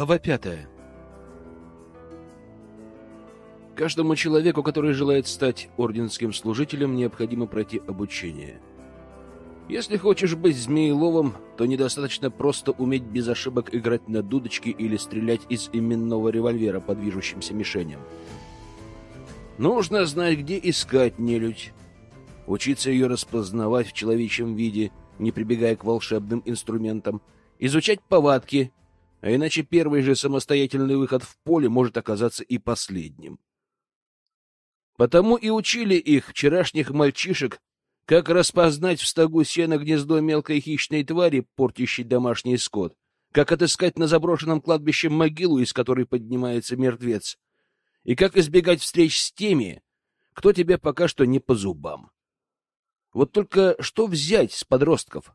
Глава пятая. Каждому человеку, который желает стать орденским служителем, необходимо пройти обучение. Если хочешь быть змееловым, то недостаточно просто уметь без ошибок играть на дудочке или стрелять из именного револьвера по движущимся мишеням. Нужно знать, где искать нелюдь, учиться ее распознавать в человечьем виде, не прибегая к волшебным инструментам, изучать повадки, а иначе первый же самостоятельный выход в поле может оказаться и последним. Потому и учили их, вчерашних мальчишек, как распознать в стогу сена гнездо мелкой хищной твари, портящей домашний скот, как отыскать на заброшенном кладбище могилу, из которой поднимается мертвец, и как избегать встреч с теми, кто тебе пока что не по зубам. Вот только что взять с подростков?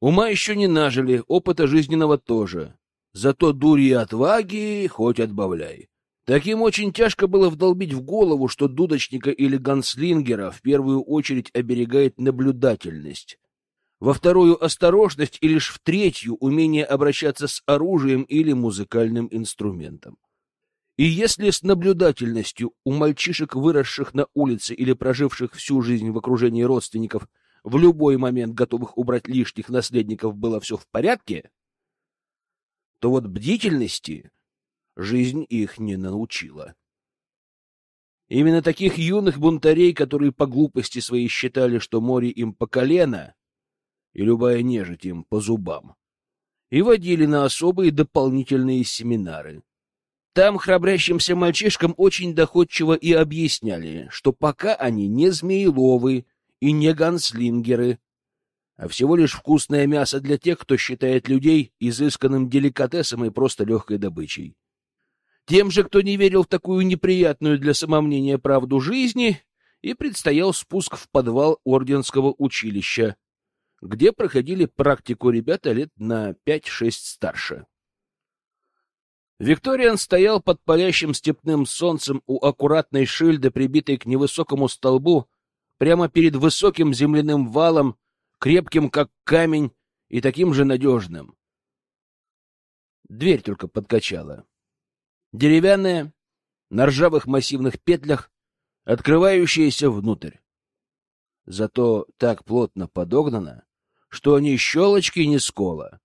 Ума еще не нажили, опыта жизненного тоже. Зато дури и отваги хоть отбавляй. Таким очень тяжко было вдолбить в голову, что дудочника или ганслингера в первую очередь оберегает наблюдательность, во вторую — осторожность и лишь в третью — умение обращаться с оружием или музыкальным инструментом. И если с наблюдательностью у мальчишек, выросших на улице или проживших всю жизнь в окружении родственников, в любой момент готовых убрать лишних наследников, было все в порядке, то вот бдительности жизнь их не научила. Именно таких юных бунтарей, которые по глупости своей считали, что море им по колено, и любая нежить им по зубам, и водили на особые дополнительные семинары. Там храбрящимся мальчишкам очень доходчиво и объясняли, что пока они не змееловы и не ганслингеры, а всего лишь вкусное мясо для тех, кто считает людей изысканным деликатесом и просто легкой добычей. Тем же, кто не верил в такую неприятную для самомнения правду жизни, и предстоял спуск в подвал орденского училища, где проходили практику ребята лет на пять-шесть старше. Викториан стоял под палящим степным солнцем у аккуратной шильды, прибитой к невысокому столбу, прямо перед высоким земляным валом, крепким как камень и таким же надежным. Дверь только подкачала. Деревянная, на ржавых массивных петлях, открывающаяся внутрь. Зато так плотно подогнана, что ни щелочки, ни скола.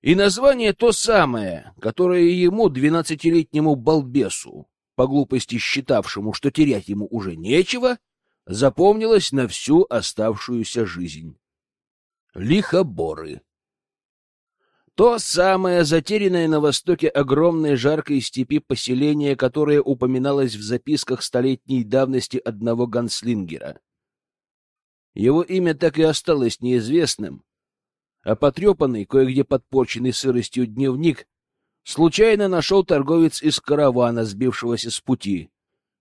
И название то самое, которое ему, двенадцатилетнему балбесу, по глупости считавшему, что терять ему уже нечего, запомнилось на всю оставшуюся жизнь. Лихоборы. То самое затерянное на востоке огромной жаркой степи поселение, которое упоминалось в записках столетней давности одного ганслингера. Его имя так и осталось неизвестным, а потрепанный, кое-где подпорченный сыростью дневник случайно нашел торговец из каравана, сбившегося с пути.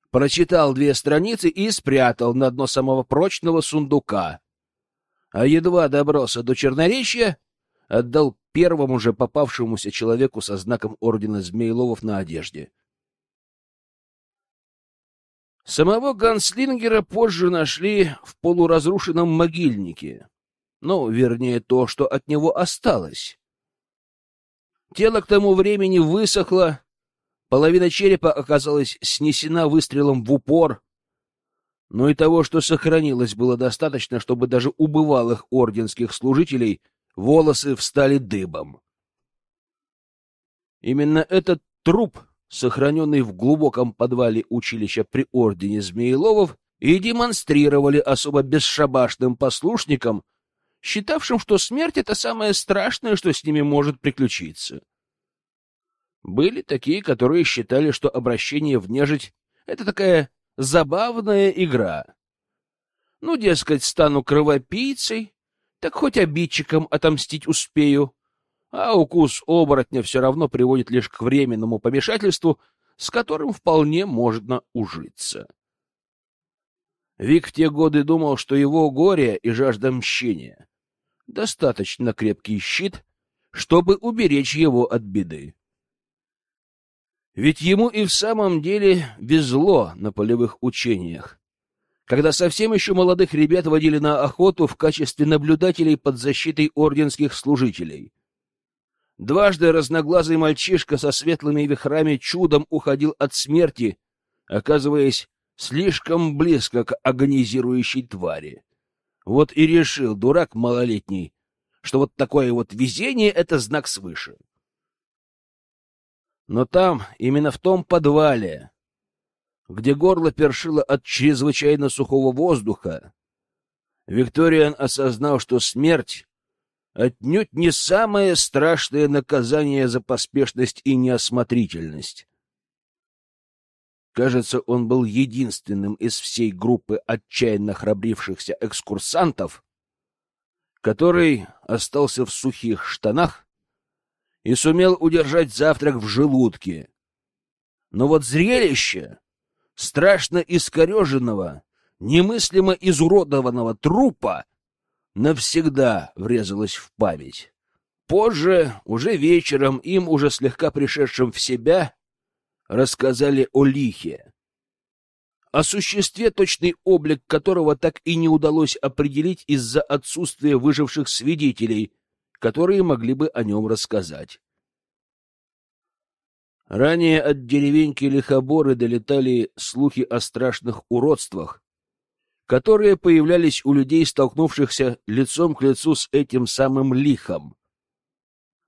Прочитал две страницы и спрятал на дно самого прочного сундука. А едва добрался до Черноречья, отдал первому же попавшемуся человеку со знаком ордена Змееловов на одежде. Самого Ганслингера позже нашли в полуразрушенном могильнике. Ну, вернее, то, что от него осталось. Тело к тому времени высохло, половина черепа оказалась снесена выстрелом в упор, но и того, что сохранилось, было достаточно, чтобы даже у бывалых орденских служителей — волосы встали дыбом. Именно этот труп, сохраненный в глубоком подвале училища при ордене Змееловов, и демонстрировали особо бесшабашным послушникам, считавшим, что смерть — это самое страшное, что с ними может приключиться. Были такие, которые считали, что обращение в нежить — это такая забавная игра. Ну, дескать, стану кровопийцей, так хоть обидчикам отомстить успею. А укус оборотня все равно приводит лишь к временному помешательству, с которым вполне можно ужиться. Вик в те годы думал, что его горе и жажда мщения — достаточно крепкий щит, чтобы уберечь его от беды. Ведь ему и в самом деле везло на полевых учениях когда совсем еще молодых ребят водили на охоту в качестве наблюдателей под защитой орденских служителей. Дважды разноглазый мальчишка со светлыми вихрами чудом уходил от смерти, оказываясь слишком близко к агонизирующей твари. Вот и решил дурак малолетний, что вот такое вот везение — это знак свыше. Но там, именно в том подвале, где горло першило от чрезвычайно сухого воздуха, Викториан осознал, что смерть отнюдь не самое страшное наказание за поспешность и неосмотрительность. Кажется, он был единственным из всей группы отчаянно храбрившихся экскурсантов, который остался в сухих штанах и сумел удержать завтрак в желудке. Но вот зрелище страшно искореженного, немыслимо изуродованного трупа навсегда врезалось в память. Позже, уже вечером, им, уже слегка пришедшим в себя, рассказали о лихе, о существе, точный облик которого так и не удалось определить из-за отсутствия выживших свидетелей, которые могли бы о нем рассказать. Ранее от деревеньки Лихоборы долетали слухи о страшных уродствах, которые появлялись у людей, столкнувшихся лицом к лицу с этим самым лихом.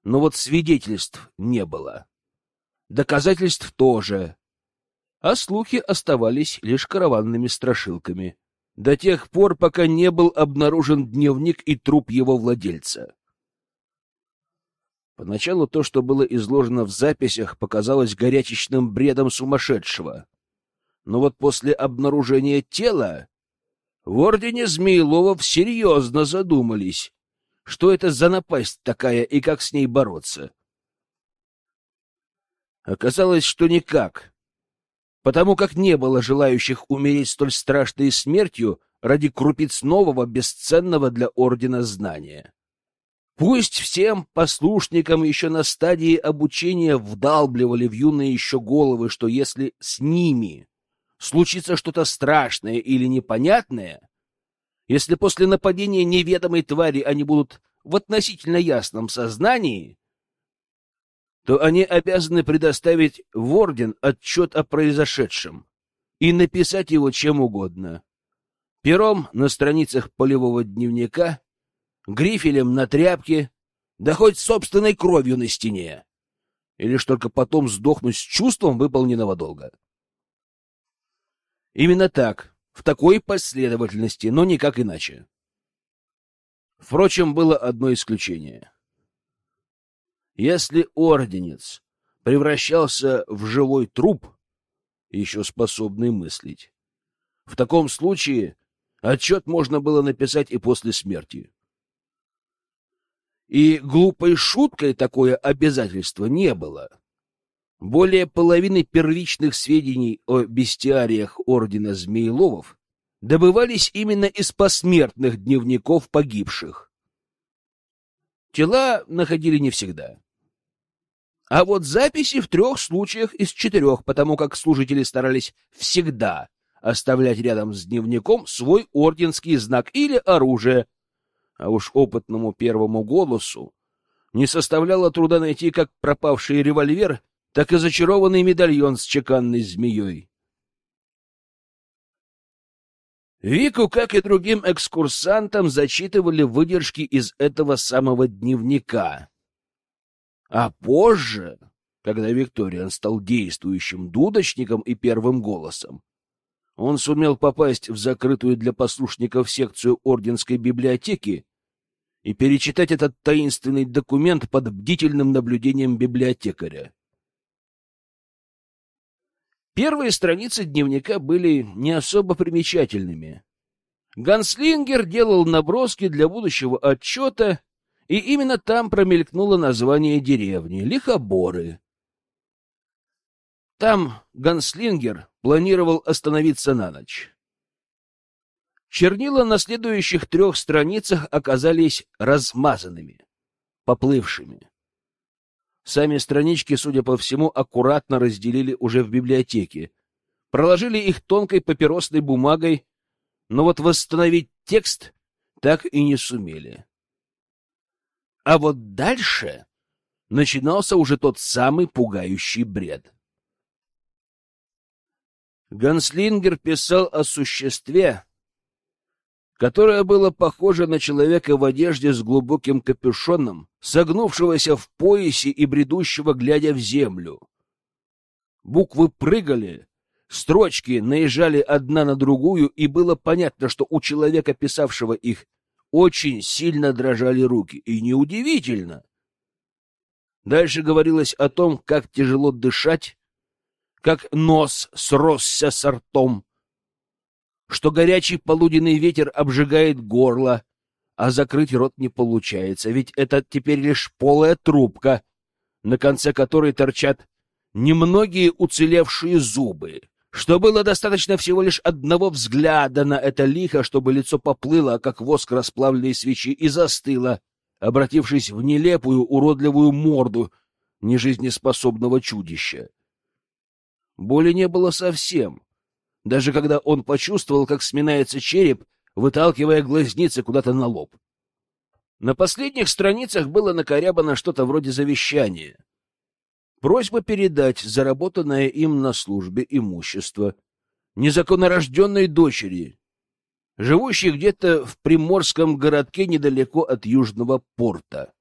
Но вот свидетельств не было. Доказательств тоже. А слухи оставались лишь караванными страшилками. До тех пор, пока не был обнаружен дневник и труп его владельца. Поначалу то, что было изложено в записях, показалось горячечным бредом сумасшедшего. Но вот после обнаружения тела в ордене Змеелова серьезно задумались, что это за напасть такая и как с ней бороться. Оказалось, что никак, потому как не было желающих умереть столь страшной смертью ради крупиц нового, бесценного для ордена знания. Пусть всем послушникам еще на стадии обучения вдалбливали в юные еще головы, что если с ними случится что-то страшное или непонятное, если после нападения неведомой твари они будут в относительно ясном сознании, то они обязаны предоставить в орден отчет о произошедшем и написать его чем угодно. Пером на страницах полевого дневника, грифелем на тряпке, да хоть собственной кровью на стене. И лишь только потом сдохнуть с чувством выполненного долга. Именно так, в такой последовательности, но никак иначе. Впрочем, было одно исключение. Если орденец превращался в живой труп, еще способный мыслить, в таком случае отчет можно было написать и после смерти. И глупой шуткой такое обязательство не было. Более половины первичных сведений о бестиариях Ордена Змееловов добывались именно из посмертных дневников погибших. Тела находили не всегда. А вот записи в трех случаях из четырех, потому как служители старались всегда оставлять рядом с дневником свой орденский знак или оружие, а уж опытному первому голосу не составляло труда найти как пропавший револьвер так и зачарованный медальон с чеканной змеей. Вику, как и другим экскурсантам, зачитывали выдержки из этого самого дневника. А позже, когда Викториан стал действующим дудочником и первым голосом, он сумел попасть в закрытую для послушников секцию Орденской библиотеки и перечитать этот таинственный документ под бдительным наблюдением библиотекаря. Первые страницы дневника были не особо примечательными. Ганслингер делал наброски для будущего отчета, и именно там промелькнуло название деревни — Лихоборы. Там Ганслингер планировал остановиться на ночь. Чернила на следующих трех страницах оказались размазанными, поплывшими. Сами странички, судя по всему, аккуратно разделили уже в библиотеке. Проложили их тонкой папиросной бумагой, но вот восстановить текст так и не сумели. А вот дальше начинался уже тот самый пугающий бред. Ганслингер писал о существе, которое было похоже на человека в одежде с глубоким капюшоном, согнувшегося в поясе и бредущего, глядя в землю. Буквы прыгали, строчки наезжали одна на другую, и было понятно, что у человека, писавшего их, очень сильно дрожали руки. И неудивительно. Дальше говорилось о том, как тяжело дышать, как нос сросся с ртом, что горячий полуденный ветер обжигает горло, а закрыть рот не получается, ведь это теперь лишь полая трубка, на конце которой торчат немногие уцелевшие зубы, что было достаточно всего лишь одного взгляда на это лихо, чтобы лицо поплыло, как воск расплавленной свечи, и застыло, обратившись в нелепую, уродливую морду нежизнеспособного чудища. Боли не было совсем, даже когда он почувствовал, как сминается череп, выталкивая глазницы куда-то на лоб. На последних страницах было накорябано что-то вроде завещания. Просьба передать заработанное им на службе имущество незаконнорожденной дочери, живущей где-то в приморском городке недалеко от южного порта.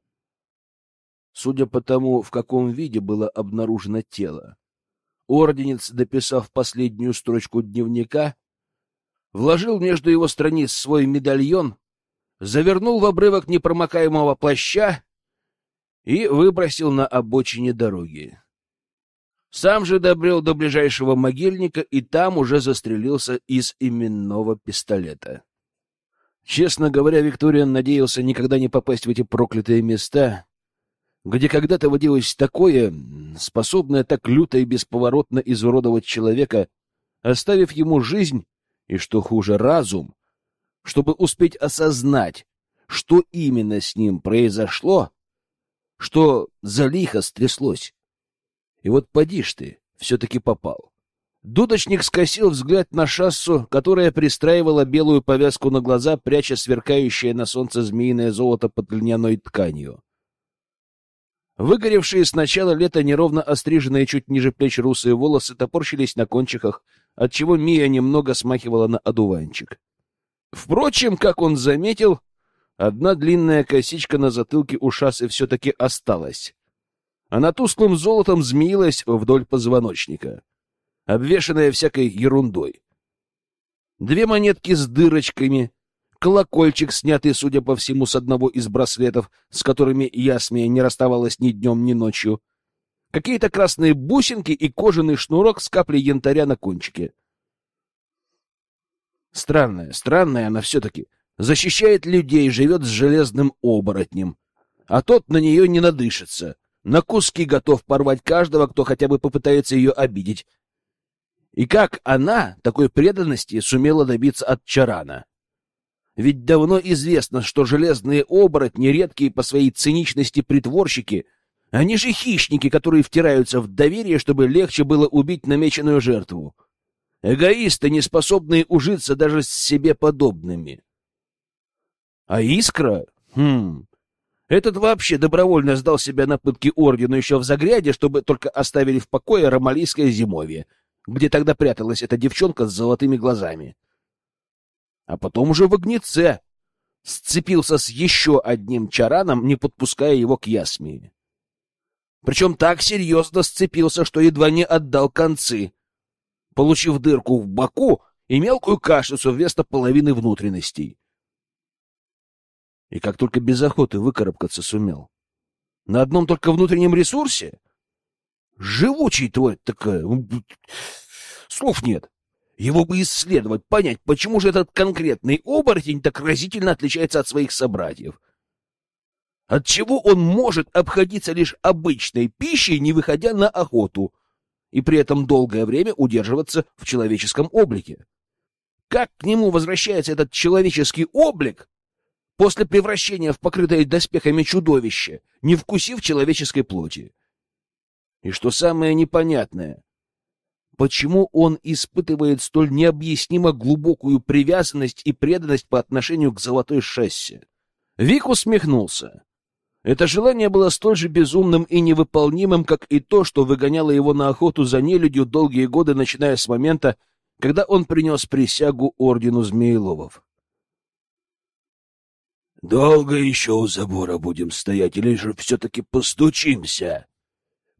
Судя по тому, в каком виде было обнаружено тело, Орденец, дописав последнюю строчку дневника, вложил между его страниц свой медальон, завернул в обрывок непромокаемого плаща и выбросил на обочине дороги. Сам же добрел до ближайшего могильника и там уже застрелился из именного пистолета. Честно говоря, Викториан надеялся никогда не попасть в эти проклятые места, где когда-то водилось такое, способное так люто и бесповоротно изуродовать человека, оставив ему жизнь и, что хуже, разум, чтобы успеть осознать, что именно с ним произошло, что за лихо стряслось. И вот поди ж ты, все-таки попал. Дудочник скосил взгляд на шассу, которая пристраивала белую повязку на глаза, пряча сверкающее на солнце змеиное золото под льняной тканью. Выгоревшие с начала лета неровно остриженные чуть ниже плеч русые волосы топорщились на кончиках, отчего Мия немного смахивала на одуванчик. Впрочем, как он заметил, одна длинная косичка на затылке у шассы все-таки осталась. Она тусклым золотом змеилась вдоль позвоночника, обвешанная всякой ерундой. Две монетки с дырочками — колокольчик, снятый, судя по всему, с одного из браслетов, с которыми Ясмия не расставалась ни днем, ни ночью, какие-то красные бусинки и кожаный шнурок с каплей янтаря на кончике. Странная, странная она все-таки. Защищает людей, живет с железным оборотнем. А тот на нее не надышится. На куски готов порвать каждого, кто хотя бы попытается ее обидеть. И как она такой преданности сумела добиться от Чарана? Ведь давно известно, что железные оборотни, редкие по своей циничности притворщики, они же хищники, которые втираются в доверие, чтобы легче было убить намеченную жертву. Эгоисты, не способные ужиться даже с себе подобными. А Искра? Хм... Этот вообще добровольно сдал себя на пытки ордену еще в Загряде, чтобы только оставили в покое ромалийское зимовье, где тогда пряталась эта девчонка с золотыми глазами а потом уже в огнеце сцепился с еще одним чараном, не подпуская его к Ясмии. Причем так серьезно сцепился, что едва не отдал концы, получив дырку в боку и мелкую кашицу вместо половины внутренностей. И как только без охоты выкарабкаться сумел. На одном только внутреннем ресурсе? Живучий твой такая... Слов нет. Его бы исследовать, понять, почему же этот конкретный оборотень так разительно отличается от своих собратьев. Отчего он может обходиться лишь обычной пищей, не выходя на охоту, и при этом долгое время удерживаться в человеческом облике? Как к нему возвращается этот человеческий облик после превращения в покрытое доспехами чудовище, не вкусив человеческой плоти? И что самое непонятное, почему он испытывает столь необъяснимо глубокую привязанность и преданность по отношению к золотой шасси. Вик усмехнулся. Это желание было столь же безумным и невыполнимым, как и то, что выгоняло его на охоту за нелюдью долгие годы, начиная с момента, когда он принес присягу ордену Змееловов. «Долго еще у забора будем стоять, или же все-таки постучимся?»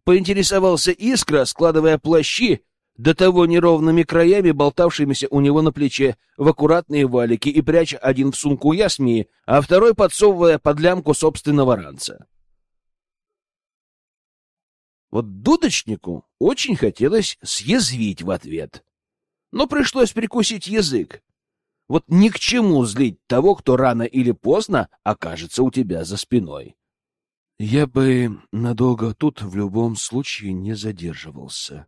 Поинтересовался Искра, складывая плащи, до того неровными краями, болтавшимися у него на плече, в аккуратные валики и пряча один в сумку ясмии, а второй подсовывая под лямку собственного ранца. Вот дудочнику очень хотелось съязвить в ответ, но пришлось прикусить язык. Вот ни к чему злить того, кто рано или поздно окажется у тебя за спиной. Я бы надолго тут в любом случае не задерживался.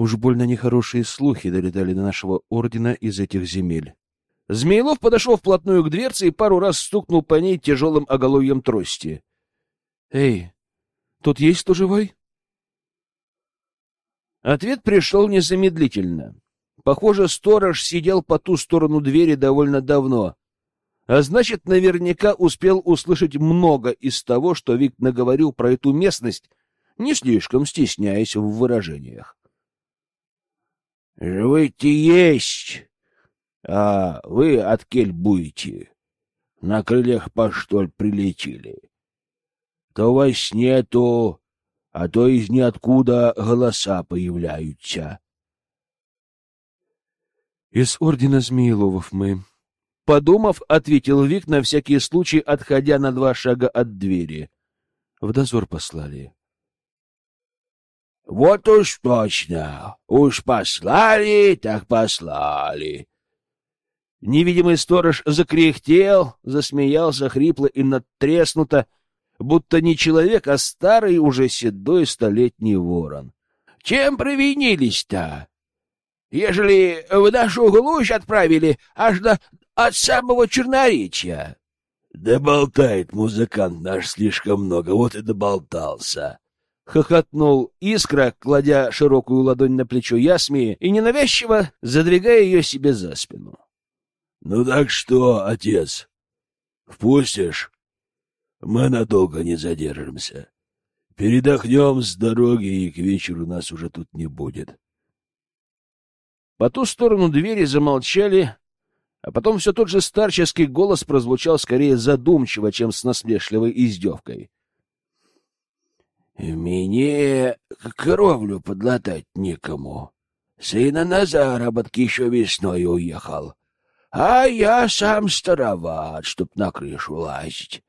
Уж больно нехорошие слухи долетали до нашего ордена из этих земель. Змеилов подошел вплотную к дверце и пару раз стукнул по ней тяжелым оголовьем трости. — Эй, тут есть кто живой? Ответ пришел незамедлительно. Похоже, сторож сидел по ту сторону двери довольно давно, а значит, наверняка успел услышать много из того, что Вик наговорил про эту местность, не слишком стесняясь в выражениях. Живыте есть, а вы от кель будете. На крыльях по что прилетели. То во сне, то, а то из ниоткуда голоса появляются. Из ордена Змееловов мы. Подумав, ответил Вик на всякий случай, отходя на два шага от двери. В дозор послали. Вот уж точно. Уж послали, так послали. Невидимый сторож закряхтел, засмеялся хрипло и надтреснуто, будто не человек, а старый уже седой столетний ворон. — Чем провинились-то? Ежели в нашу глушь отправили аж до от самого Черноречья? — Да болтает музыкант наш слишком много, вот и доболтался хохотнул Искра, кладя широкую ладонь на плечо Ясмии и ненавязчиво задвигая ее себе за спину. — Ну так что, отец, впустишь? Мы надолго не задержимся. Передохнем с дороги, и к вечеру нас уже тут не будет. По ту сторону двери замолчали, а потом все тот же старческий голос прозвучал скорее задумчиво, чем с насмешливой издевкой. — мне кровлю подлатать некому. Сына на заработки еще весной уехал. А я сам староват, чтоб на крышу лазить.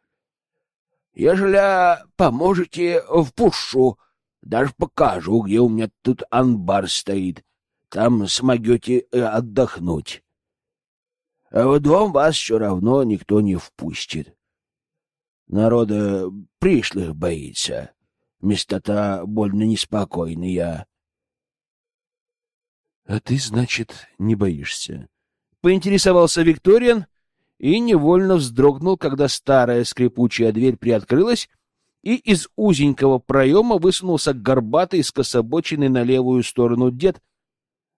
Ежели поможете, впушу, даже покажу, где у меня тут анбар стоит. Там смогете э, отдохнуть. А в дом вас все равно никто не впустит. Народа пришлых боится. Места-то больно неспокойные. — А ты, значит, не боишься? — поинтересовался Викториан и невольно вздрогнул, когда старая скрипучая дверь приоткрылась, и из узенького проема высунулся горбатый, скособоченный на левую сторону дед,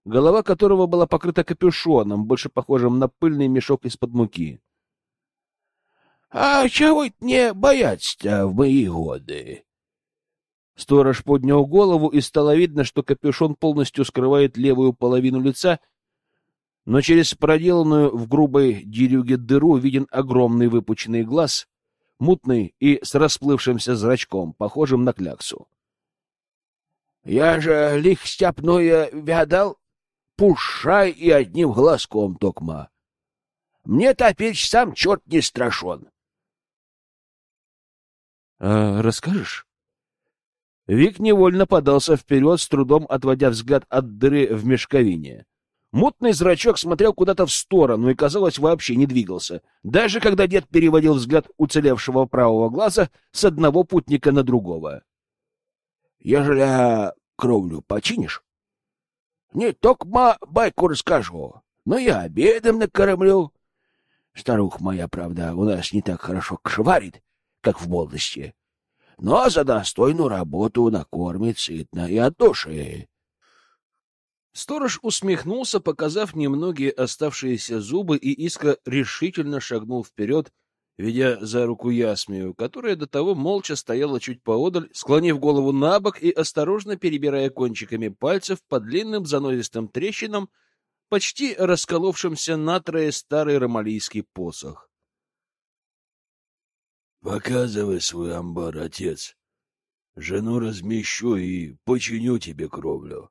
голова которого была покрыта капюшоном, больше похожим на пыльный мешок из-под муки. — А чего мне бояться в мои годы? Сторож поднял голову, и стало видно, что капюшон полностью скрывает левую половину лица, но через проделанную в грубой дерюге дыру виден огромный выпученный глаз, мутный и с расплывшимся зрачком, похожим на кляксу. — Я же лих степное вядал, пушай и одним глазком токма. Мне топечь сам черт не страшен. — А расскажешь? Вик невольно подался вперед, с трудом отводя взгляд от дыры в мешковине. Мутный зрачок смотрел куда-то в сторону и, казалось, вообще не двигался, даже когда дед переводил взгляд уцелевшего правого глаза с одного путника на другого. — Ежели кровлю починишь? — Не только байку расскажу, но я обедом накормлю. Старуха моя, правда, у нас не так хорошо кшварит, как в молодости но за достойную работу накормит сытно и от души. Сторож усмехнулся, показав немногие оставшиеся зубы, и Искра решительно шагнул вперед, ведя за руку Ясмию, которая до того молча стояла чуть поодаль, склонив голову на бок и осторожно перебирая кончиками пальцев по длинным занозистым трещинам, почти расколовшимся натрое старый ромалийский посох. — Показывай свой амбар, отец. Жену размещу и починю тебе кровлю.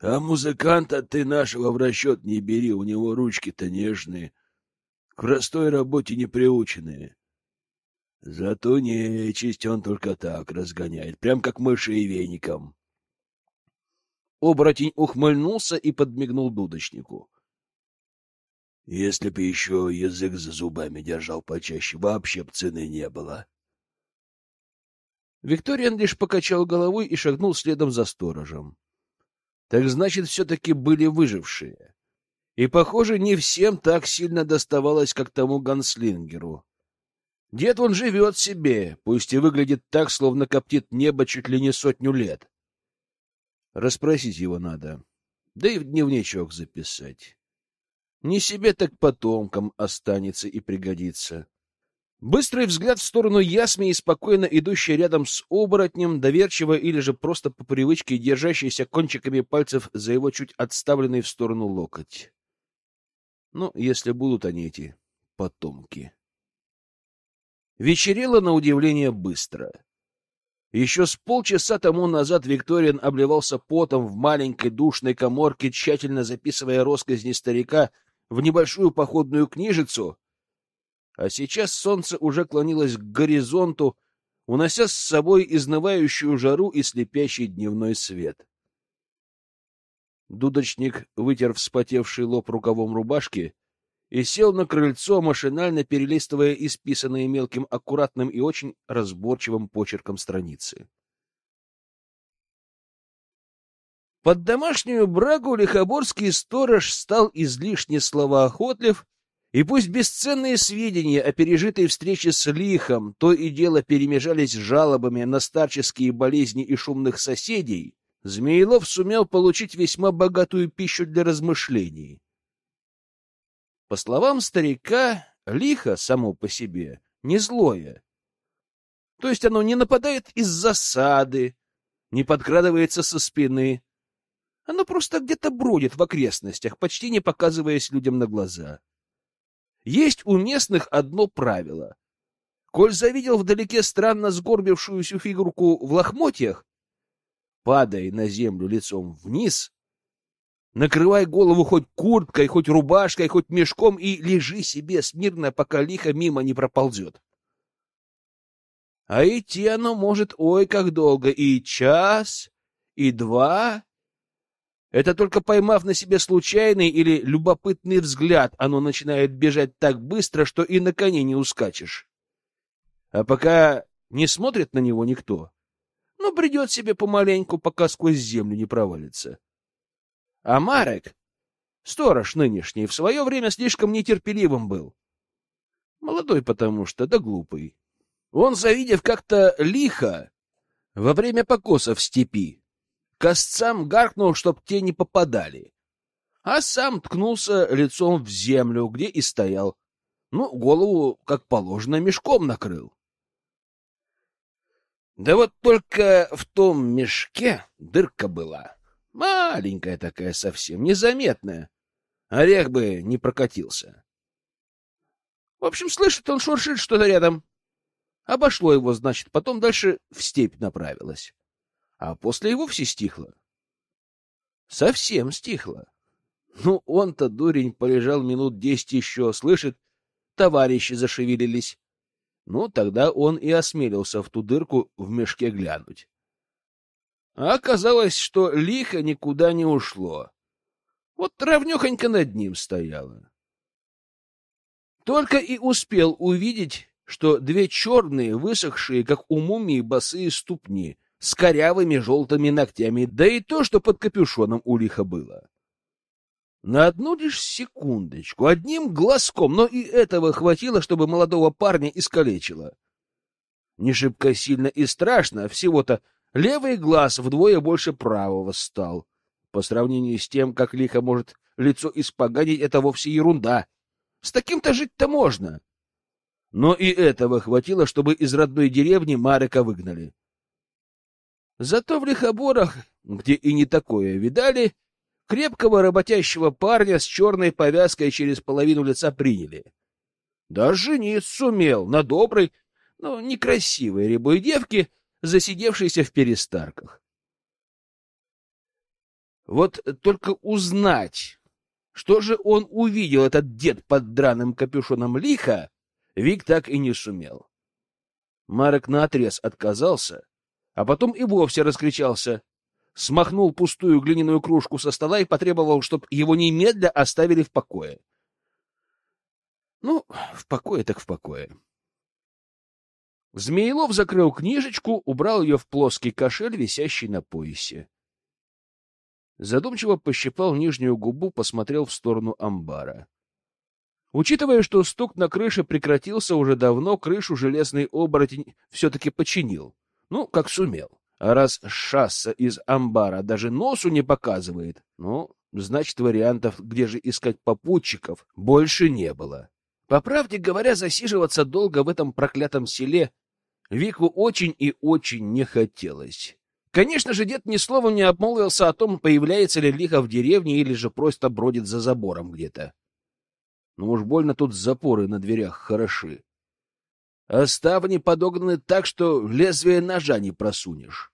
А музыканта ты нашего в расчет не бери, у него ручки-то нежные, к простой работе не приученные. Зато нечисть он только так разгоняет, прям как мышей веником. Оборотень ухмыльнулся и подмигнул дудочнику. Если б еще язык за зубами держал почаще, вообще б цены не было. Викториан лишь покачал головой и шагнул следом за сторожем. Так значит, все-таки были выжившие. И, похоже, не всем так сильно доставалось, как тому ганслингеру. Дед он живет себе, пусть и выглядит так, словно коптит небо чуть ли не сотню лет. Расспросить его надо, да и в дневничок записать. Не себе, так потомкам останется и пригодится. Быстрый взгляд в сторону Ясми и спокойно идущий рядом с оборотнем, доверчиво или же просто по привычке держащийся кончиками пальцев за его чуть отставленный в сторону локоть. Ну, если будут они эти потомки. Вечерело на удивление быстро. Еще с полчаса тому назад Викториан обливался потом в маленькой душной коморке, тщательно записывая росказни старика в небольшую походную книжицу, а сейчас солнце уже клонилось к горизонту, унося с собой изнывающую жару и слепящий дневной свет. Дудочник вытер вспотевший лоб рукавом рубашки и сел на крыльцо, машинально перелистывая исписанные мелким аккуратным и очень разборчивым почерком страницы. Под домашнюю брагу лихоборский сторож стал излишне словоохотлив и пусть бесценные сведения о пережитой встрече с лихом то и дело перемежались жалобами на старческие болезни и шумных соседей, Змеилов сумел получить весьма богатую пищу для размышлений. По словам старика, лихо само по себе не злое. То есть оно не нападает из засады, не подкрадывается со спины. Оно просто где-то бродит в окрестностях, почти не показываясь людям на глаза. Есть у местных одно правило. Коль завидел вдалеке странно сгорбившуюся фигурку в лохмотьях, падай на землю лицом вниз, накрывай голову хоть курткой, хоть рубашкой, хоть мешком и лежи себе смирно, пока лихо мимо не проползет. А идти оно может ой как долго, и час, и два, это только поймав на себе случайный или любопытный взгляд, оно начинает бежать так быстро, что и на коне не ускачешь. А пока не смотрит на него никто, ну, придет себе помаленьку, пока сквозь землю не провалится. А Марек, сторож нынешний, в свое время слишком нетерпеливым был. Молодой потому что, да глупый. Он, завидев как-то лихо, во время покоса в степи, Косцам гаркнул, чтоб те не попадали. А сам ткнулся лицом в землю, где и стоял. Ну, голову, как положено, мешком накрыл. Да вот только в том мешке дырка была. Маленькая такая совсем, незаметная. Орех бы не прокатился. В общем, слышит он шуршит что-то рядом. Обошло его, значит, потом дальше в степь направилась а после и вовсе стихло. Совсем стихло. Ну, он-то, дурень, полежал минут десять еще, слышит, товарищи зашевелились. Ну, тогда он и осмелился в ту дырку в мешке глянуть. А оказалось, что лихо никуда не ушло. Вот равнехонько над ним стояло. Только и успел увидеть, что две черные, высохшие, как у мумии, босые ступни с корявыми желтыми ногтями, да и то, что под капюшоном у лиха было. На одну лишь секундочку, одним глазком, но и этого хватило, чтобы молодого парня искалечило. Не шибко сильно и страшно, всего-то левый глаз вдвое больше правого стал. По сравнению с тем, как лихо может лицо испоганить, это вовсе ерунда. С таким-то жить-то можно. Но и этого хватило, чтобы из родной деревни Марика выгнали. Зато в Лихоборах, где и не такое видали, крепкого работящего парня с черной повязкой через половину лица приняли. Даже жениться сумел на доброй, но некрасивой рябой девке, засидевшейся в перестарках. Вот только узнать, что же он увидел, этот дед под драным капюшоном лиха, Вик так и не сумел. Марек наотрез отказался, а потом и вовсе раскричался. Смахнул пустую глиняную кружку со стола и потребовал, чтобы его немедля оставили в покое. Ну, в покое так в покое. Змеилов закрыл книжечку, убрал ее в плоский кошель, висящий на поясе. Задумчиво пощипал нижнюю губу, посмотрел в сторону амбара. Учитывая, что стук на крыше прекратился уже давно, крышу железный оборотень все-таки починил. Ну, как сумел. А раз шасса из амбара даже носу не показывает, ну, значит, вариантов, где же искать попутчиков, больше не было. По правде говоря, засиживаться долго в этом проклятом селе Вику очень и очень не хотелось. Конечно же, дед ни словом не обмолвился о том, появляется ли лихо в деревне или же просто бродит за забором где-то. Но уж больно тут запоры на дверях хороши. А ставни подогнаны так, что лезвие ножа не просунешь.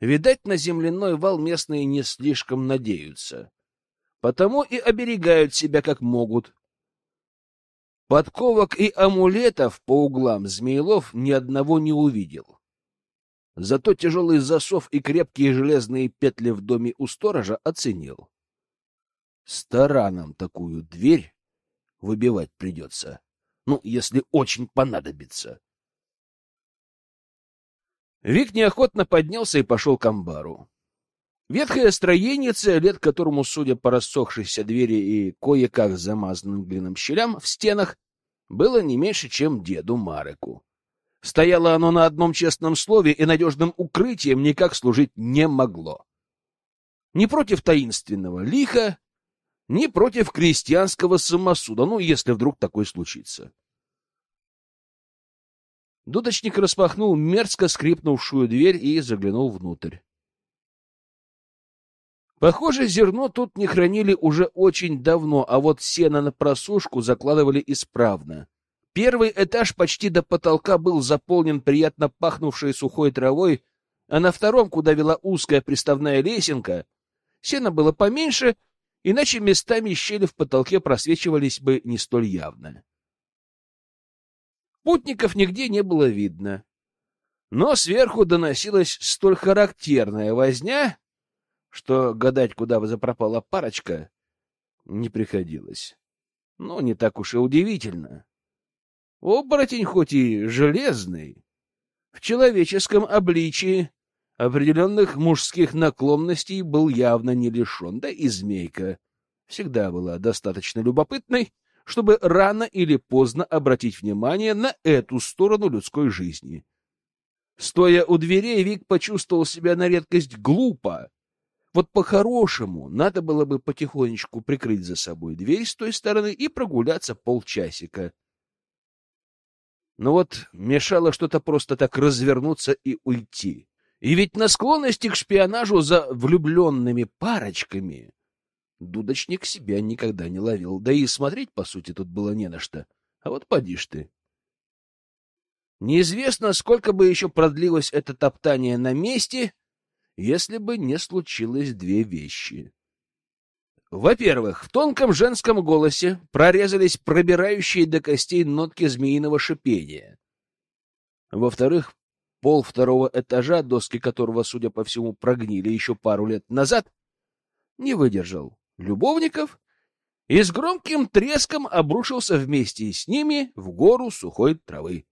Видать, на земляной вал местные не слишком надеются. Потому и оберегают себя как могут. Подковок и амулетов по углам Змеилов ни одного не увидел. Зато тяжелый засов и крепкие железные петли в доме у сторожа оценил. Старанам такую дверь выбивать придется. Ну, если очень понадобится. Вик неохотно поднялся и пошел к амбару. Ветхое строение, лет которому, судя по рассохшейся двери и кое-как замазанным глиным щелям в стенах, было не меньше, чем деду Мареку. Стояло оно на одном честном слове и надежным укрытием никак служить не могло. Ни против таинственного лиха, ни против крестьянского самосуда, ну, если вдруг такое случится. Дудочник распахнул мерзко скрипнувшую дверь и заглянул внутрь. Похоже, зерно тут не хранили уже очень давно, а вот сено на просушку закладывали исправно. Первый этаж почти до потолка был заполнен приятно пахнувшей сухой травой, а на втором, куда вела узкая приставная лесенка, сено было поменьше, иначе местами щели в потолке просвечивались бы не столь явно. Путников нигде не было видно, но сверху доносилась столь характерная возня, что гадать, куда запропала парочка, не приходилось. Но не так уж и удивительно. Оборотень хоть и железный, в человеческом обличии определенных мужских наклонностей был явно не лишен, да и змейка всегда была достаточно любопытной, чтобы рано или поздно обратить внимание на эту сторону людской жизни. Стоя у дверей, Вик почувствовал себя на редкость глупо. Вот по-хорошему надо было бы потихонечку прикрыть за собой дверь с той стороны и прогуляться полчасика. Но вот мешало что-то просто так развернуться и уйти. И ведь на склонности к шпионажу за влюбленными парочками дудочник себя никогда не ловил. Да и смотреть, по сути, тут было не на что. А вот поди ж ты. Неизвестно, сколько бы еще продлилось это топтание на месте, если бы не случилось две вещи. Во-первых, в тонком женском голосе прорезались пробирающие до костей нотки змеиного шипения. Во-вторых, пол второго этажа, доски которого, судя по всему, прогнили еще пару лет назад, не выдержал любовников и с громким треском обрушился вместе с ними в гору сухой травы.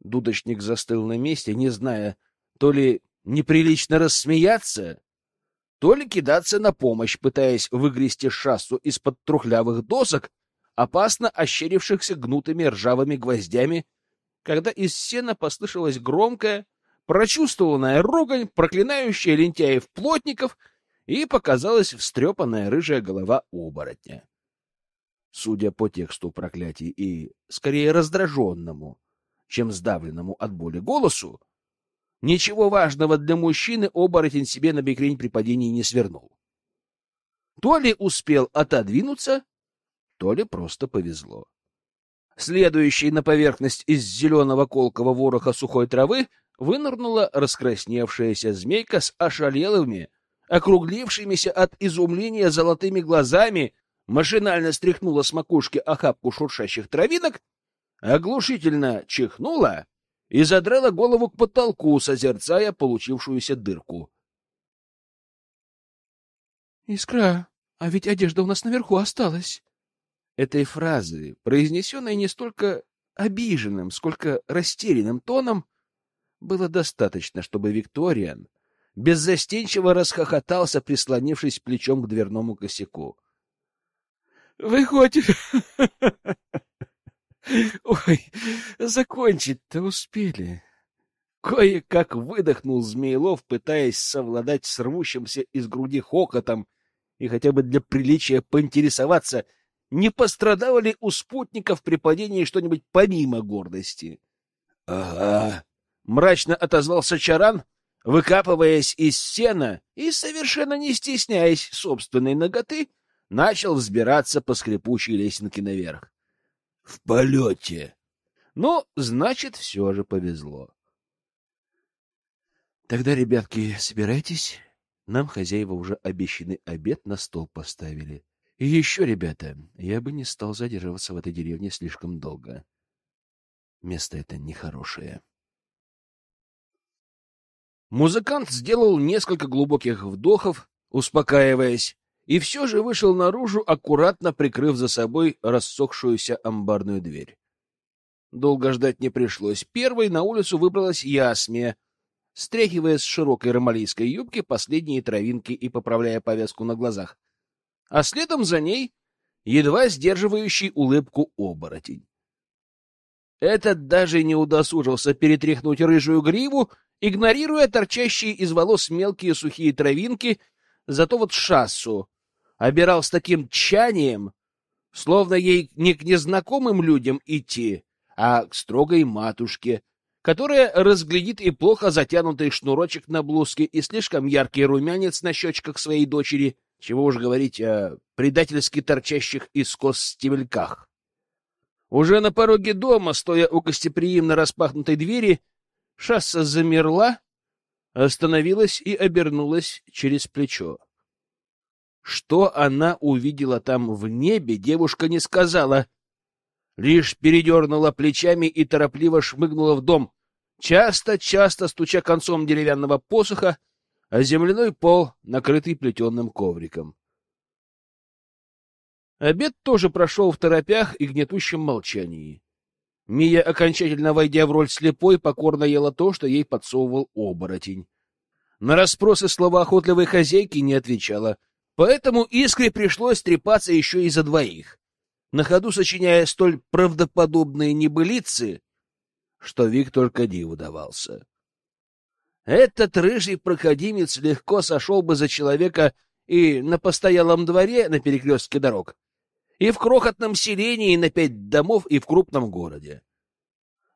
Дудочник застыл на месте, не зная, то ли неприлично рассмеяться, то ли кидаться на помощь, пытаясь выгрести шассу из-под трухлявых досок, опасно ощерившихся гнутыми ржавыми гвоздями, когда из сена послышалась громкая, прочувствованная ругань, проклинающая лентяев-плотников, и показалась встрепанная рыжая голова оборотня. судя по тексту проклятий и скорее раздраженному, чем сдавленному от боли голосу, ничего важного для мужчины оборотень себе на бекрень при падении не свернул. То ли успел отодвинуться, то ли просто повезло. Следующей на поверхность из зеленого колкого вороха сухой травы вынырнула раскрасневшаяся змейка с ошалелыми, округлившимися от изумления золотыми глазами машинально стряхнула с макушки охапку шуршащих травинок, оглушительно чихнула и задрала голову к потолку, созерцая получившуюся дырку. — Искра, а ведь одежда у нас наверху осталась. Этой фразы, произнесенной не столько обиженным, сколько растерянным тоном, было достаточно, чтобы Викториан беззастенчиво расхохотался, прислонившись плечом к дверному косяку. Вы хоть... Ой, закончить-то успели. Кое-как выдохнул Змеилов, пытаясь совладать с рвущимся из груди хохотом и хотя бы для приличия поинтересоваться, не пострадало ли у спутников при падении что-нибудь помимо гордости. — Ага, — мрачно отозвался Чаран, выкапываясь из сена и совершенно не стесняясь собственной ноготы, начал взбираться по скрипучей лесенке наверх. — В полете! Ну, значит, все же повезло. — Тогда, ребятки, собирайтесь. Нам хозяева уже обещанный обед на стол поставили. И еще, ребята, я бы не стал задерживаться в этой деревне слишком долго. Место это нехорошее. Музыкант сделал несколько глубоких вдохов, успокаиваясь, и все же вышел наружу, аккуратно прикрыв за собой рассохшуюся амбарную дверь. Долго ждать не пришлось. Первой на улицу выбралась Ясмия, стряхивая с широкой ромалийской юбки последние травинки и поправляя повязку на глазах. А следом за ней едва сдерживающий улыбку оборотень. Этот даже не удосужился перетряхнуть рыжую гриву, игнорируя торчащие из волос мелкие сухие травинки, зато вот шассу обирал с таким тчанием, словно ей не к незнакомым людям идти, а к строгой матушке, которая разглядит и плохо затянутый шнурочек на блузке, и слишком яркий румянец на щечках своей дочери, чего уж говорить о предательски торчащих из кос стебельках. Уже на пороге дома, стоя у гостеприимно распахнутой двери, шасса замерла, остановилась и обернулась через плечо. Что она увидела там в небе, девушка не сказала. Лишь передернула плечами и торопливо шмыгнула в дом, часто-часто стуча концом деревянного посоха, а земляной пол, накрытый плетеным ковриком. Обед тоже прошел в торопях и гнетущем молчании. Мия, окончательно войдя в роль слепой, покорно ела то, что ей подсовывал оборотень. На расспросы словоохотливой хозяйки не отвечала, Поэтому Искре пришлось трепаться еще и за двоих, на ходу сочиняя столь правдоподобные небылицы, что Вик только диву давался. Этот рыжий проходимец легко сошел бы за человека и на постоялом дворе на перекрестке дорог, и в крохотном селении на пять домов, и в крупном городе.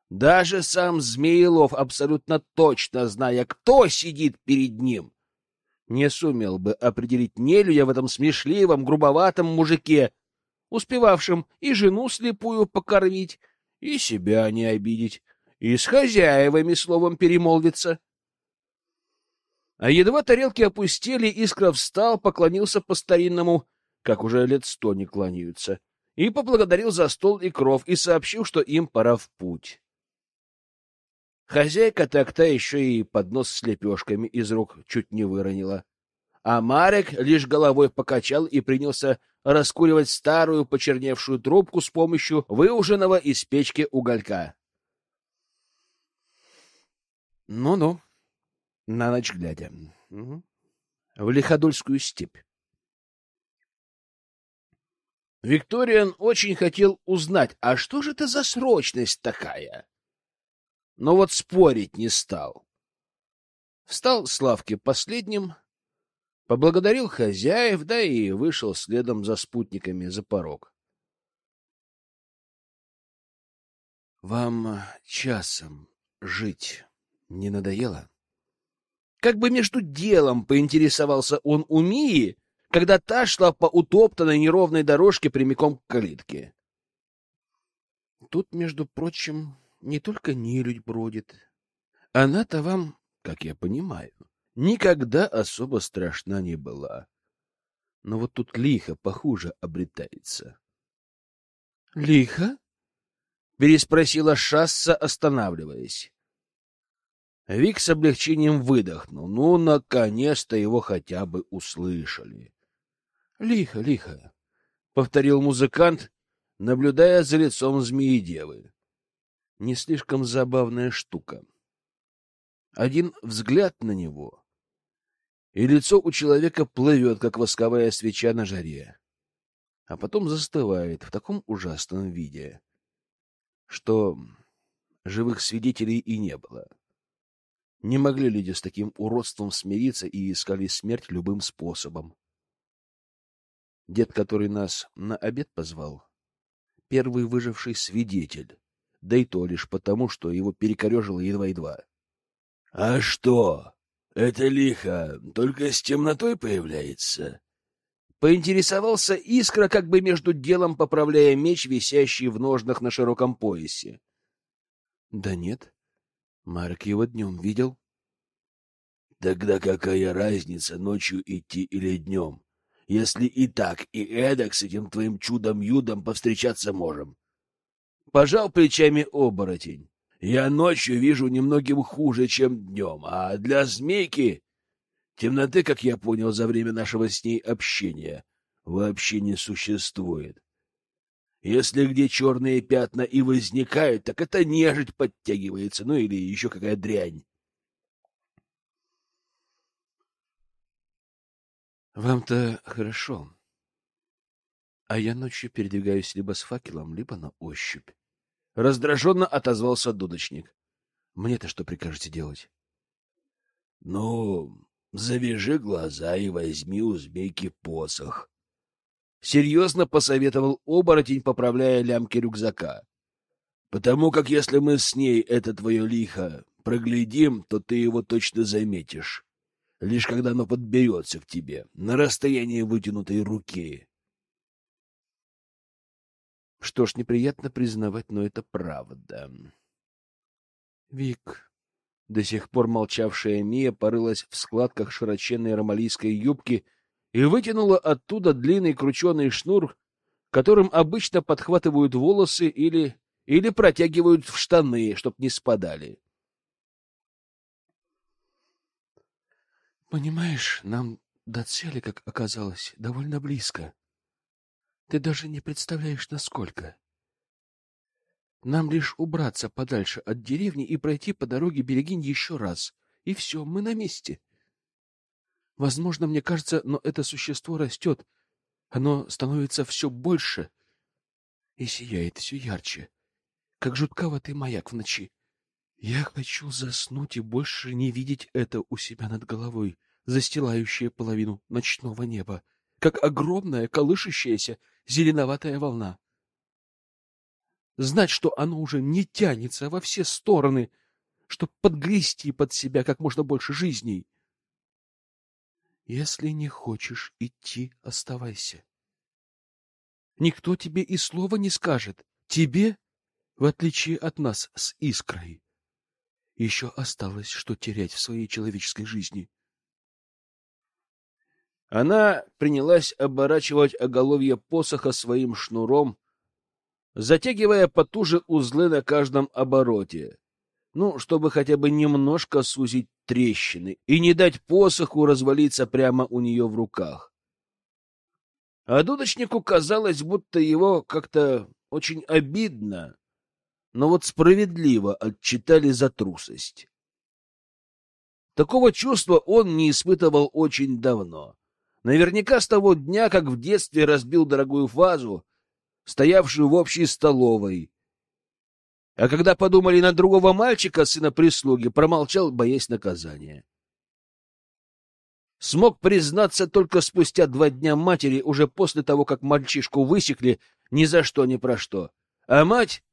Даже сам Змеилов, абсолютно точно зная, кто сидит перед ним, не сумел бы определить нелюдя в этом смешливом, грубоватом мужике, успевавшем и жену слепую покормить, и себя не обидеть, и с хозяевами словом перемолвиться. А едва тарелки опустили, Искра встал, поклонился по-старинному, как уже лет сто не кланяются, и поблагодарил за стол и кров, и сообщил, что им пора в путь. Хозяйка так-то еще и поднос с лепешками из рук чуть не выронила. А Марек лишь головой покачал и принялся раскуривать старую почерневшую трубку с помощью выуженного из печки уголька. Ну-ну, на ночь глядя. Угу. В Лиходольскую степь. Викториан очень хотел узнать, а что же это за срочность такая? но вот спорить не стал. Встал с лавки последним, поблагодарил хозяев, да и вышел следом за спутниками за порог. Вам часом жить не надоело? Как бы между делом поинтересовался он у Мии, когда та шла по утоптанной неровной дорожке прямиком к калитке. Тут, между прочим, не только нелюдь бродит. Она-то вам, как я понимаю, никогда особо страшна не была. Но вот тут лихо похуже обретается. — Лихо? — переспросила Шасса, останавливаясь. Вик с облегчением выдохнул. Ну, наконец-то его хотя бы услышали. — Лихо, лихо, — повторил музыкант, наблюдая за лицом змеи-девы. Не слишком забавная штука. Один взгляд на него, и лицо у человека плывет, как восковая свеча на жаре, а потом застывает в таком ужасном виде, что живых свидетелей и не было. Не могли люди с таким уродством смириться и искали смерть любым способом. Дед, который нас на обед позвал, первый выживший свидетель, да и то лишь потому, что его перекорежило едва-едва. — А что? Это лихо только с темнотой появляется? Поинтересовался Искра, как бы между делом поправляя меч, висящий в ножнах на широком поясе. — Да нет, Марк его днем видел. Тогда какая разница, ночью идти или днем, если и так, и эдак с этим твоим чудом-юдом повстречаться можем? Пожал плечами оборотень. Я ночью вижу немногим хуже, чем днем, а для змейки темноты, как я понял за время нашего с ней общения, вообще не существует. Если где черные пятна и возникают, так это нежить подтягивается, ну или еще какая дрянь. Вам-то хорошо. А я ночью передвигаюсь либо с факелом, либо на ощупь. Раздраженно отозвался дудочник. Мне-то что прикажете делать? Ну, завяжи глаза и возьми у змейки посох. Серьезно посоветовал оборотень, поправляя лямки рюкзака. Потому как если мы с ней это твое лихо проглядим, то ты его точно заметишь. Лишь когда оно подберется к тебе, на расстоянии вытянутой руки. Что ж, неприятно признавать, но это правда. Вик, до сих пор молчавшая Мия порылась в складках широченной ромалийской юбки и вытянула оттуда длинный крученый шнур, которым обычно подхватывают волосы или, или протягивают в штаны, чтоб не спадали. Понимаешь, нам до цели, как оказалось, довольно близко. Ты даже не представляешь, насколько. Нам лишь убраться подальше от деревни и пройти по дороге Берегинь еще раз. И все, мы на месте. Возможно, мне кажется, но это существо растет. Оно становится все больше и сияет все ярче, как жутковатый маяк в ночи. Я хочу заснуть и больше не видеть это у себя над головой, застилающее половину ночного неба, как огромная колышащаяся зеленоватая волна знать, что оно уже не тянется во все стороны, чтобы подгрести под себя как можно больше жизней. Если не хочешь идти, оставайся. Никто тебе и слова не скажет. Тебе, в отличие от нас с Искрой, еще осталось что терять в своей человеческой жизни. Она принялась оборачивать оголовье посоха своим шнуром, затягивая потуже узлы на каждом обороте. Ну, чтобы хотя бы немножко сузить трещины и не дать посоху развалиться прямо у нее в руках. А дудочнику казалось, будто его как-то очень обидно, но вот справедливо отчитали за трусость. Такого чувства он не испытывал очень давно. Наверняка с того дня, как в детстве разбил дорогую вазу, стоявшую в общей столовой. А когда подумали на другого мальчика, сына прислуги, промолчал, боясь наказания. Смог признаться только спустя два дня матери, уже после того, как мальчишку высекли ни за что, ни про что. А мать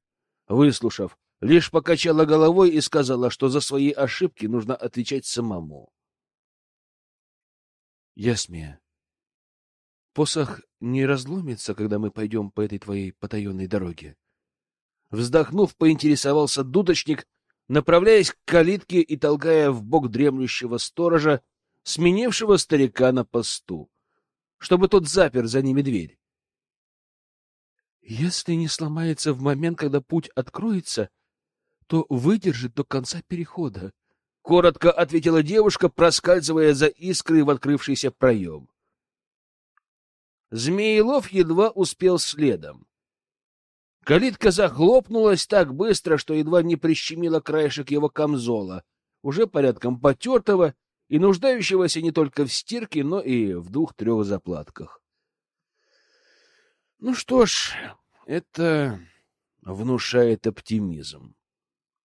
Выслушав, лишь покачала головой и сказала, что за свои ошибки нужно отвечать самому. Ясмия, посох не разломится, когда мы пойдем по этой твоей потаенной дороге? Вздохнув, поинтересовался дудочник, направляясь к калитке и толкая в бок дремлющего сторожа, сменившего старика на посту, чтобы тот запер за ними дверь. Если не сломается в момент, когда путь откроется, то выдержит до конца перехода, — коротко ответила девушка, проскальзывая за искрой в открывшийся проем. Змеелов едва успел следом. Калитка захлопнулась так быстро, что едва не прищемила краешек его камзола, уже порядком потертого и нуждающегося не только в стирке, но и в двух-трех заплатках. Ну что ж, это внушает оптимизм.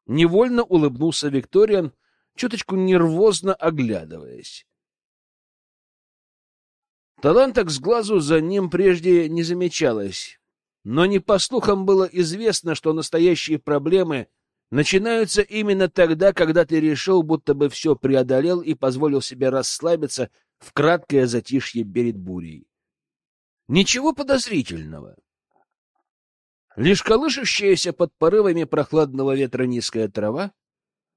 Невольно улыбнулся Викториан, чуточку нервозно оглядываясь. Таланток с глазу за ним прежде не замечалось, но не по слухам было известно, что настоящие проблемы начинаются именно тогда, когда ты решил, будто бы все преодолел и позволил себе расслабиться в краткое затишье перед бурей. Ничего подозрительного. Лишь колышущаяся под порывами прохладного ветра низкая трава,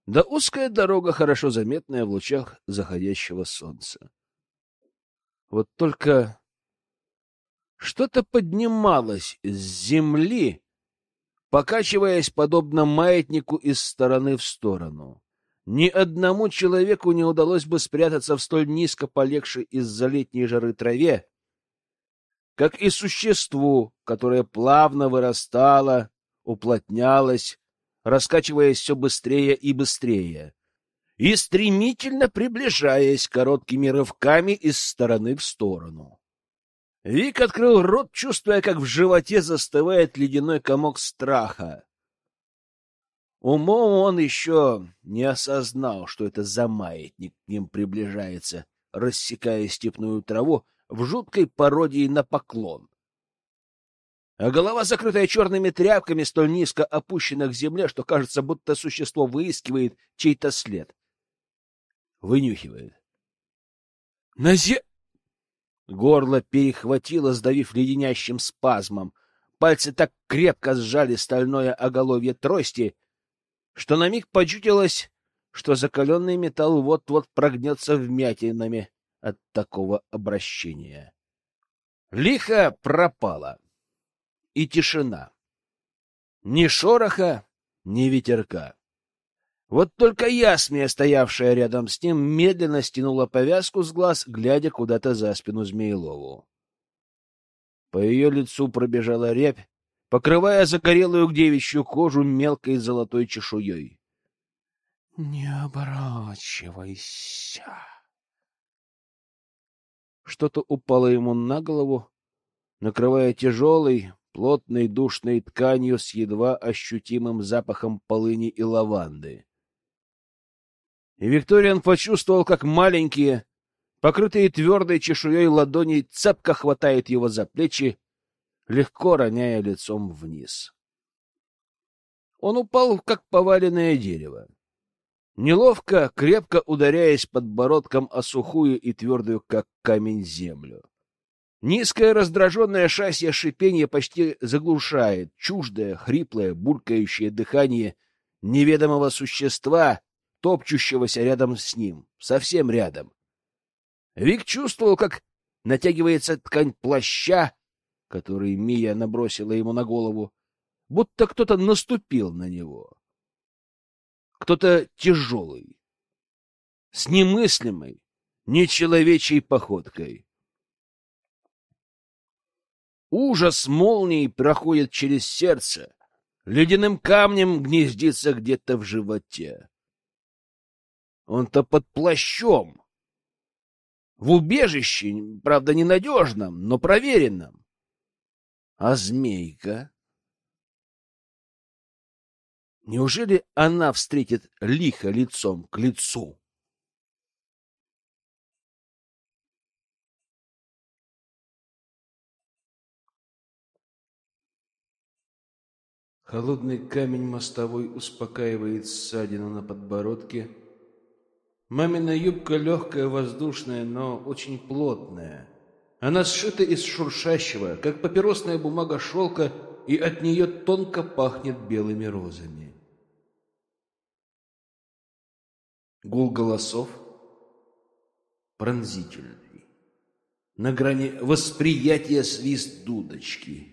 да узкая дорога, хорошо заметная в лучах заходящего солнца. Вот только что-то поднималось с земли, покачиваясь подобно маятнику из стороны в сторону. Ни одному человеку не удалось бы спрятаться в столь низко полегшей из-за летней жары траве, как и существу, которое плавно вырастало, уплотнялось, раскачиваясь все быстрее и быстрее, и стремительно приближаясь короткими рывками из стороны в сторону. Вик открыл рот, чувствуя, как в животе застывает ледяной комок страха. Умом он еще не осознал, что это за маятник к ним приближается, рассекая степную траву в жуткой пародии на поклон. А голова, закрытая черными тряпками, столь низко опущена к земле, что кажется, будто существо выискивает чей-то след. Вынюхивает. На зе... Горло перехватило, сдавив леденящим спазмом. Пальцы так крепко сжали стальное оголовье трости, что на миг почутилось, что закаленный металл вот-вот прогнется вмятинами от такого обращения. Лихо пропало. И тишина. Ни шороха, ни ветерка. Вот только Ясмия, стоявшая рядом с ним, медленно стянула повязку с глаз, глядя куда-то за спину Змеилову. По ее лицу пробежала рябь, покрывая загорелую девичью кожу мелкой золотой чешуей. — Не оборачивайся! Что-то упало ему на голову, накрывая тяжелой, плотной душной тканью с едва ощутимым запахом полыни и лаванды. И Викториан почувствовал, как маленькие, покрытые твердой чешуей ладони, цепко хватает его за плечи, легко роняя лицом вниз. Он упал, как поваленное дерево. Неловко, крепко ударяясь подбородком о сухую и твердую, как камень, землю. Низкое раздраженное шасье шипение почти заглушает чуждое, хриплое, булькающее дыхание неведомого существа, топчущегося рядом с ним, совсем рядом. Вик чувствовал, как натягивается ткань плаща, который Мия набросила ему на голову, будто кто-то наступил на него. Кто-то тяжелый, с немыслимой, нечеловечей походкой. Ужас молнией проходит через сердце, ледяным камнем гнездится где-то в животе. Он-то под плащом. В убежище, правда, ненадежном, но проверенном. А змейка? Неужели она встретит лихо лицом к лицу? Холодный камень мостовой успокаивает ссадину на подбородке. Мамина юбка легкая, воздушная, но очень плотная. Она сшита из шуршащего, как папиросная бумага шелка, и от нее тонко пахнет белыми розами. Гул голосов пронзительный. На грани восприятия свист дудочки.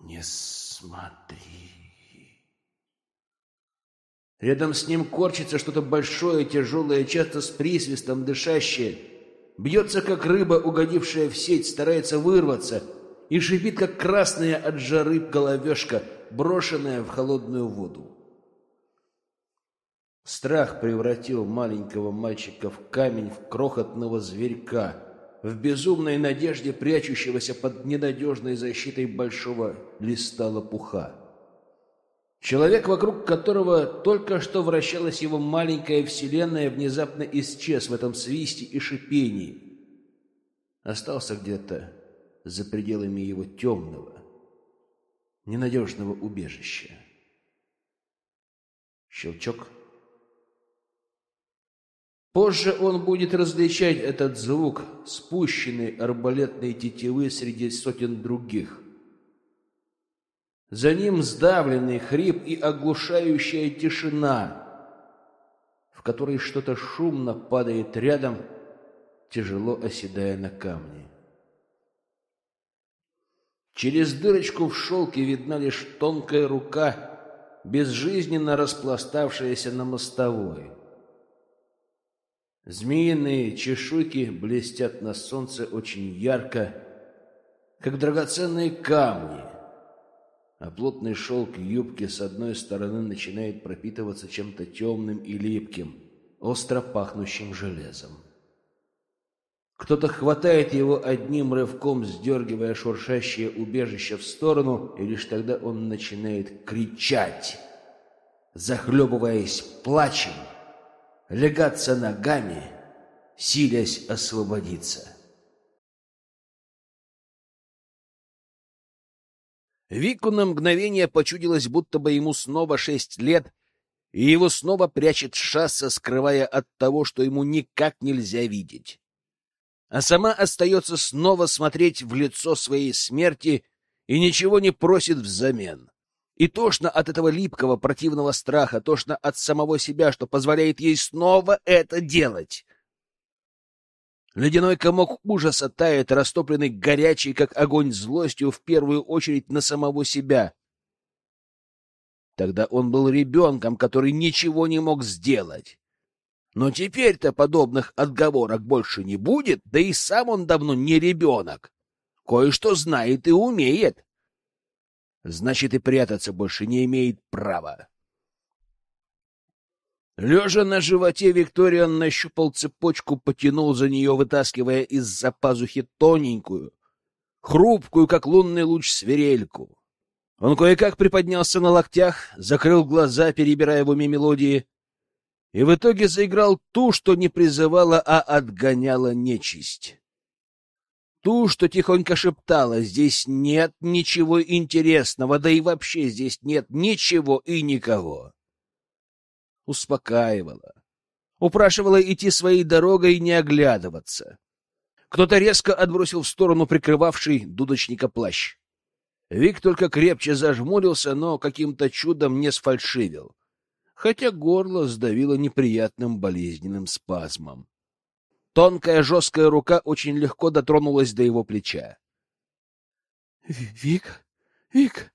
Не смотри. Рядом с ним корчится что-то большое, тяжелое, часто с присвистом дышащее. Бьется, как рыба, угодившая в сеть, старается вырваться и шипит, как красная от жары головешка, брошенная в холодную воду. Страх превратил маленького мальчика в камень, в крохотного зверька, в безумной надежде прячущегося под ненадежной защитой большого листа лопуха. Человек, вокруг которого только что вращалась его маленькая вселенная, внезапно исчез в этом свисте и шипении. Остался где-то за пределами его темного, ненадежного убежища. Щелчок — Позже он будет различать этот звук, спущенной арбалетной тетивы среди сотен других. За ним сдавленный хрип и оглушающая тишина, в которой что-то шумно падает рядом, тяжело оседая на камни. Через дырочку в шелке видна лишь тонкая рука, безжизненно распластавшаяся на мостовой. Змеиные чешуйки блестят на солнце очень ярко, как драгоценные камни, а плотный шелк юбки с одной стороны начинает пропитываться чем-то темным и липким, остро пахнущим железом. Кто-то хватает его одним рывком, сдергивая шуршащее убежище в сторону, и лишь тогда он начинает кричать, захлебываясь плачем, легаться ногами, силясь освободиться. Вику на мгновение почудилось, будто бы ему снова шесть лет, и его снова прячет шасса, скрывая от того, что ему никак нельзя видеть. А сама остается снова смотреть в лицо своей смерти и ничего не просит взамен. И тошно от этого липкого, противного страха, тошно от самого себя, что позволяет ей снова это делать. Ледяной комок ужаса тает, растопленный горячий, как огонь, злостью, в первую очередь на самого себя. Тогда он был ребенком, который ничего не мог сделать. Но теперь-то подобных отговорок больше не будет, да и сам он давно не ребенок. Кое-что знает и умеет значит и прятаться больше не имеет права. Лежа на животе, Викториан нащупал цепочку, потянул за нее, вытаскивая из-за пазухи тоненькую, хрупкую, как лунный луч, свирельку. Он кое-как приподнялся на локтях, закрыл глаза, перебирая в уме мелодии, и в итоге заиграл ту, что не призывала, а отгоняла нечисть ту, что тихонько шептала, здесь нет ничего интересного, да и вообще здесь нет ничего и никого. Успокаивала, упрашивала идти своей дорогой и не оглядываться. Кто-то резко отбросил в сторону прикрывавший дудочника плащ. Вик только крепче зажмурился, но каким-то чудом не сфальшивил, хотя горло сдавило неприятным болезненным спазмом. Тонкая жесткая рука очень легко дотронулась до его плеча. «Вик? Вик?»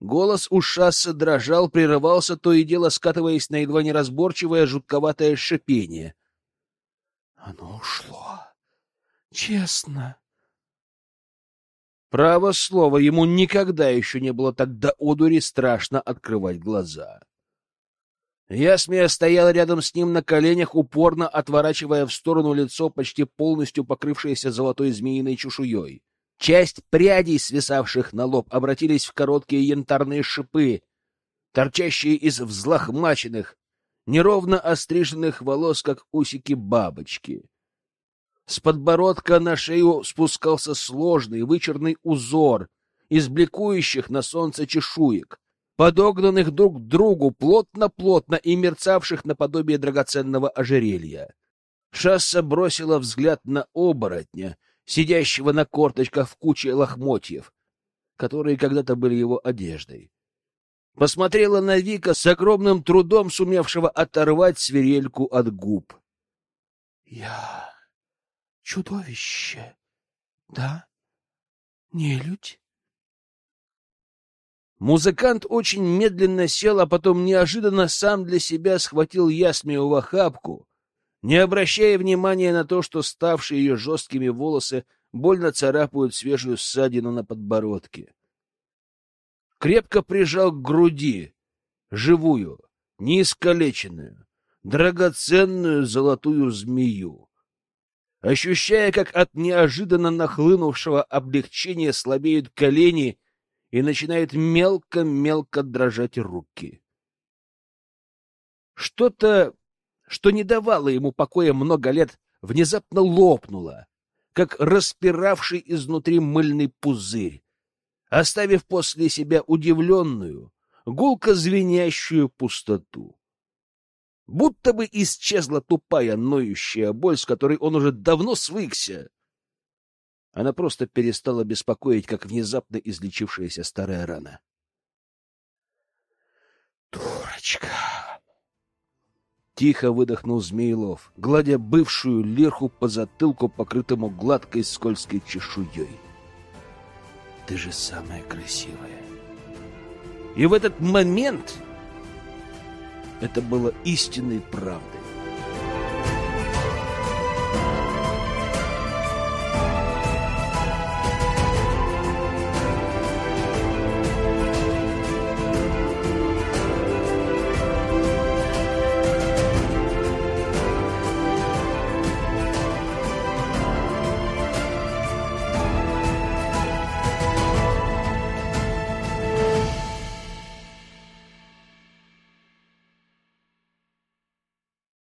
Голос у шасса дрожал, прерывался, то и дело скатываясь на едва неразборчивое жутковатое шипение. «Оно ушло. Честно». Право слово, ему никогда еще не было так до одури страшно открывать глаза. Ясмия стояла рядом с ним на коленях, упорно отворачивая в сторону лицо, почти полностью покрывшееся золотой змеиной чешуей. Часть прядей, свисавших на лоб, обратились в короткие янтарные шипы, торчащие из взлохмаченных, неровно остриженных волос, как усики бабочки. С подбородка на шею спускался сложный, вычерный узор из бликующих на солнце чешуек, подогнанных друг к другу плотно-плотно и мерцавших наподобие драгоценного ожерелья. Шасса бросила взгляд на оборотня, сидящего на корточках в куче лохмотьев, которые когда-то были его одеждой. Посмотрела на Вика с огромным трудом сумевшего оторвать свирельку от губ. — Я чудовище, да? Нелюдь? Музыкант очень медленно сел, а потом неожиданно сам для себя схватил Ясмию в охапку, не обращая внимания на то, что ставшие ее жесткими волосы больно царапают свежую ссадину на подбородке. Крепко прижал к груди живую, неискалеченную, драгоценную золотую змею. Ощущая, как от неожиданно нахлынувшего облегчения слабеют колени и начинают мелко-мелко дрожать руки. Что-то, что не давало ему покоя много лет, внезапно лопнуло, как распиравший изнутри мыльный пузырь, оставив после себя удивленную, гулко звенящую пустоту. Будто бы исчезла тупая, ноющая боль, с которой он уже давно свыкся. Она просто перестала беспокоить, как внезапно излечившаяся старая рана. «Дурочка!» Тихо выдохнул Змеилов, гладя бывшую лирху по затылку, покрытому гладкой скользкой чешуей. «Ты же самая красивая!» И в этот момент это было истинной правдой.